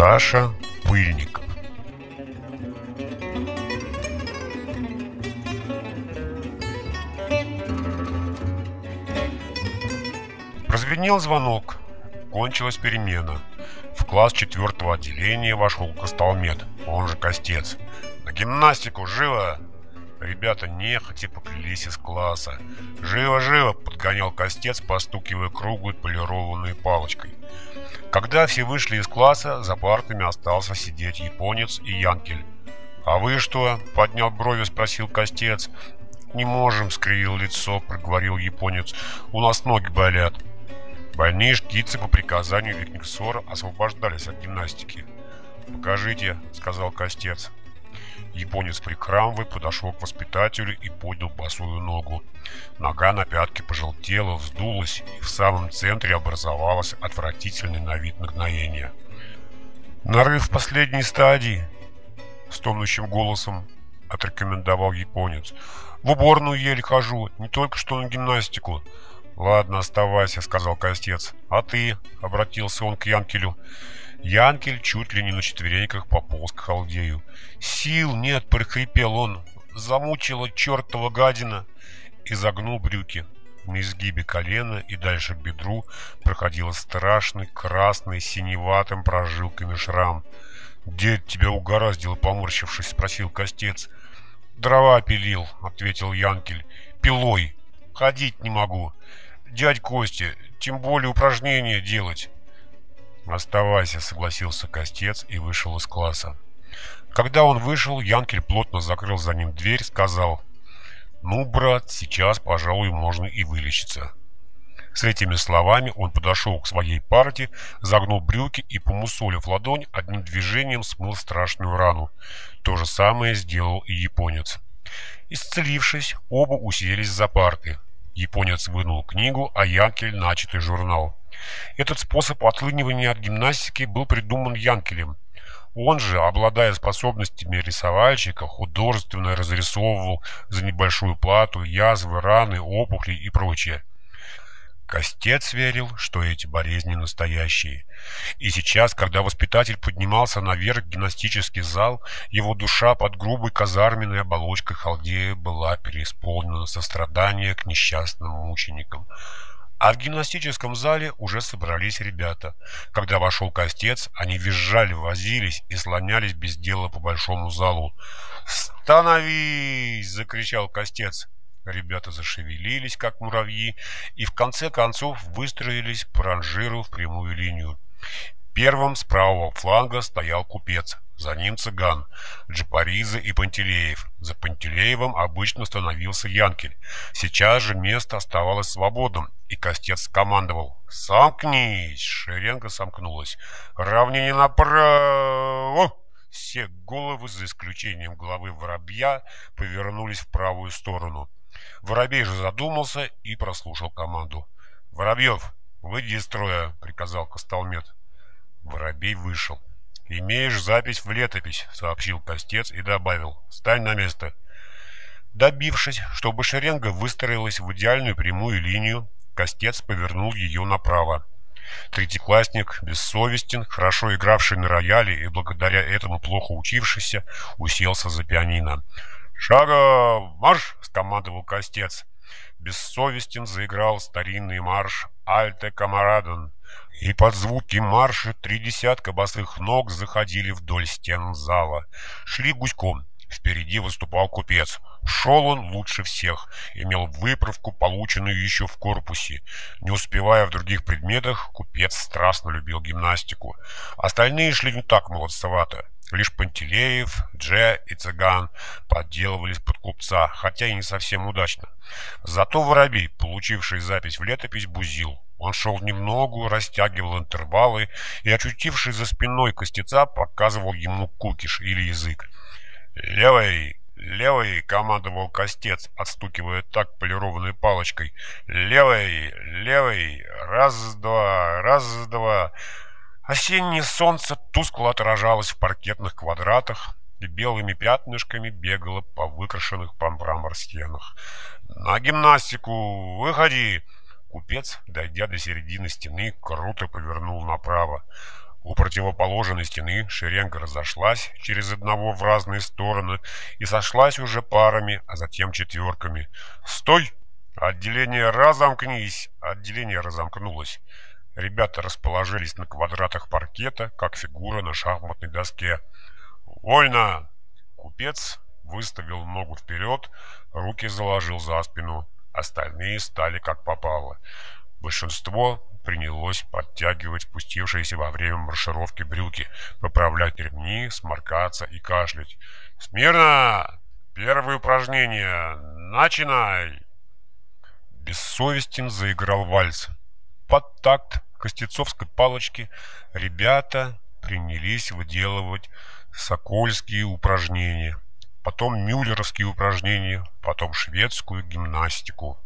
Саша Пыльников Прозвенел звонок. Кончилась перемена. В класс четвертого отделения вошел Костолмет, он же Костец. «На гимнастику! Живо!» Ребята нехотя поплелись из класса. «Живо-живо!» — подгонял Костец, постукивая круглой полированной палочкой. Когда все вышли из класса, за партами остался сидеть японец и Янкель. «А вы что?» — поднял брови, спросил Костец. «Не можем», — скривил лицо, — проговорил японец. «У нас ноги болят». Больные шкицы по приказанию Викниксора освобождались от гимнастики. «Покажите», — сказал Костец. Японец прихрамывая подошел к воспитателю и поднял босую ногу. Нога на пятке пожелтела, вздулась, и в самом центре образовалось отвратительный на вид нагноение. «Нарыв последней стадии!» — стонущим голосом отрекомендовал японец. «В уборную еле хожу, не только что на гимнастику». «Ладно, оставайся», — сказал Костец. «А ты?» — обратился он к Янкелю. Янкель чуть ли не на четвереньках пополз к халдею. «Сил нет!» — прохрипел он. «Замучила чертова гадина!» И загнул брюки. На изгибе колена и дальше к бедру проходил страшный красный синеватым прожилками шрам. «Дед тебя угораздило, поморщившись?» — спросил Костец. «Дрова пилил», — ответил Янкель. «Пилой. Ходить не могу. Дядь Костя, тем более упражнения делать». «Оставайся», — согласился Костец и вышел из класса. Когда он вышел, Янкель плотно закрыл за ним дверь, сказал, «Ну, брат, сейчас, пожалуй, можно и вылечиться». С этими словами он подошел к своей парте, загнул брюки и, помусолив ладонь, одним движением смыл страшную рану. То же самое сделал и японец. Исцелившись, оба уселись за парты. Японец вынул книгу, а Янкель – начатый журнал. Этот способ отлынивания от гимнастики был придуман Янкелем. Он же, обладая способностями рисовальщика, художественно разрисовывал за небольшую плату язвы, раны, опухли и прочее. Костец верил, что эти болезни настоящие. И сейчас, когда воспитатель поднимался наверх в гимнастический зал, его душа под грубой казарменной оболочкой халдея была переисполнена сострадания к несчастным мученикам. А в гимнастическом зале уже собрались ребята. Когда вошел Костец, они визжали, возились и слонялись без дела по большому залу. «Становись!» — закричал Костец. Ребята зашевелились, как муравьи, и в конце концов выстроились по ранжиру в прямую линию. Первым с правого фланга стоял купец, за ним цыган, Джапариза и Пантелеев. За Пантелеевым обычно становился Янкель. Сейчас же место оставалось свободным, и Костец командовал. «Сомкнись!» Шеренга сомкнулась. «Равнение направо!» Все головы, за исключением головы воробья, повернулись в правую сторону. Воробей же задумался и прослушал команду. «Воробьев, выйди из строя!» — приказал Костолмет. Воробей вышел. «Имеешь запись в летопись», — сообщил Костец и добавил. «Стань на место». Добившись, чтобы шеренга выстроилась в идеальную прямую линию, Костец повернул ее направо. Третьеклассник, бессовестен, хорошо игравший на рояле и благодаря этому плохо учившийся, уселся за пианино. «Шага! Марш!» — скомандовал Костец. Бессовестен заиграл старинный марш «Альте Камараден», и под звуки марша три десятка босых ног заходили вдоль стен зала. Шли гуськом. Впереди выступал купец. Шел он лучше всех, имел выправку, полученную еще в корпусе. Не успевая в других предметах, купец страстно любил гимнастику. Остальные шли не так молодцевато. Лишь Пантелеев, Дже и Цыган подделывались под купца, хотя и не совсем удачно. Зато Воробей, получивший запись в летопись, бузил. Он шел немного, растягивал интервалы и, очутившись за спиной костеца, показывал ему кукиш или язык. «Левый! Левый!» — командовал костец, отстукивая так полированной палочкой. «Левый! Левый! Раз-два! Раз-два!» Осеннее солнце тускло отражалось в паркетных квадратах и белыми пятнышками бегало по выкрашенных по мрамор стенах. «На гимнастику! Выходи!» Купец, дойдя до середины стены, круто повернул направо. У противоположной стены шеренга разошлась через одного в разные стороны и сошлась уже парами, а затем четверками. «Стой! Отделение разомкнись!» Отделение разомкнулось. Ребята расположились на квадратах паркета, как фигура на шахматной доске. «Вольно!» Купец выставил ногу вперед, руки заложил за спину. Остальные стали как попало. Большинство принялось подтягивать спустившиеся во время маршировки брюки, поправлять ремни, сморкаться и кашлять. «Смирно! Первое упражнение! Начинай!» Бессовестен заиграл вальс. Под такт костецовской палочки ребята принялись выделывать сокольские упражнения, потом мюллеровские упражнения, потом шведскую гимнастику.